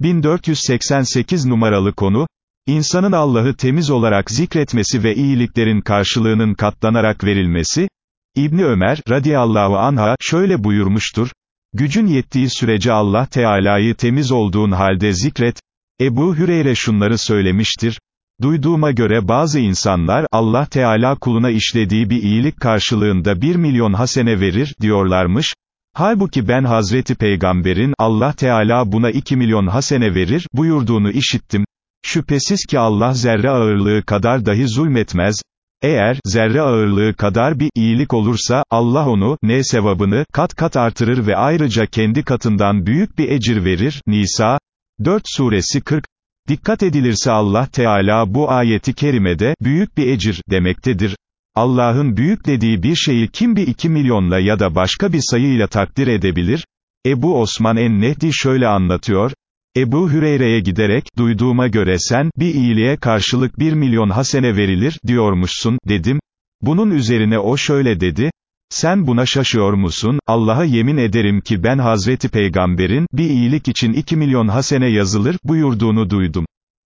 1488 numaralı konu, insanın Allah'ı temiz olarak zikretmesi ve iyiliklerin karşılığının katlanarak verilmesi, İbni Ömer, radiyallahu anha, şöyle buyurmuştur, gücün yettiği sürece Allah Teala'yı temiz olduğun halde zikret, Ebu Hüreyre şunları söylemiştir, Duyduğuma göre bazı insanlar, Allah Teala kuluna işlediği bir iyilik karşılığında bir milyon hasene verir, diyorlarmış. Halbuki ben Hazreti Peygamber'in, Allah Teala buna iki milyon hasene verir, buyurduğunu işittim. Şüphesiz ki Allah zerre ağırlığı kadar dahi zulmetmez. Eğer, zerre ağırlığı kadar bir iyilik olursa, Allah onu, ne sevabını, kat kat artırır ve ayrıca kendi katından büyük bir ecir verir. Nisa, 4 suresi 40, Dikkat edilirse Allah Teala bu ayeti kerimede, büyük bir ecir, demektedir. Allah'ın büyük dediği bir şeyi kim bir iki milyonla ya da başka bir sayıyla takdir edebilir? Ebu Osman en-Nehdi şöyle anlatıyor, Ebu Hüreyre'ye giderek, duyduğuma göre sen, bir iyiliğe karşılık bir milyon hasene verilir, diyormuşsun, dedim. Bunun üzerine o şöyle dedi, sen buna şaşıyor musun? Allah'a yemin ederim ki ben Hazreti Peygamber'in, bir iyilik için iki milyon hasene yazılır, buyurduğunu duydum.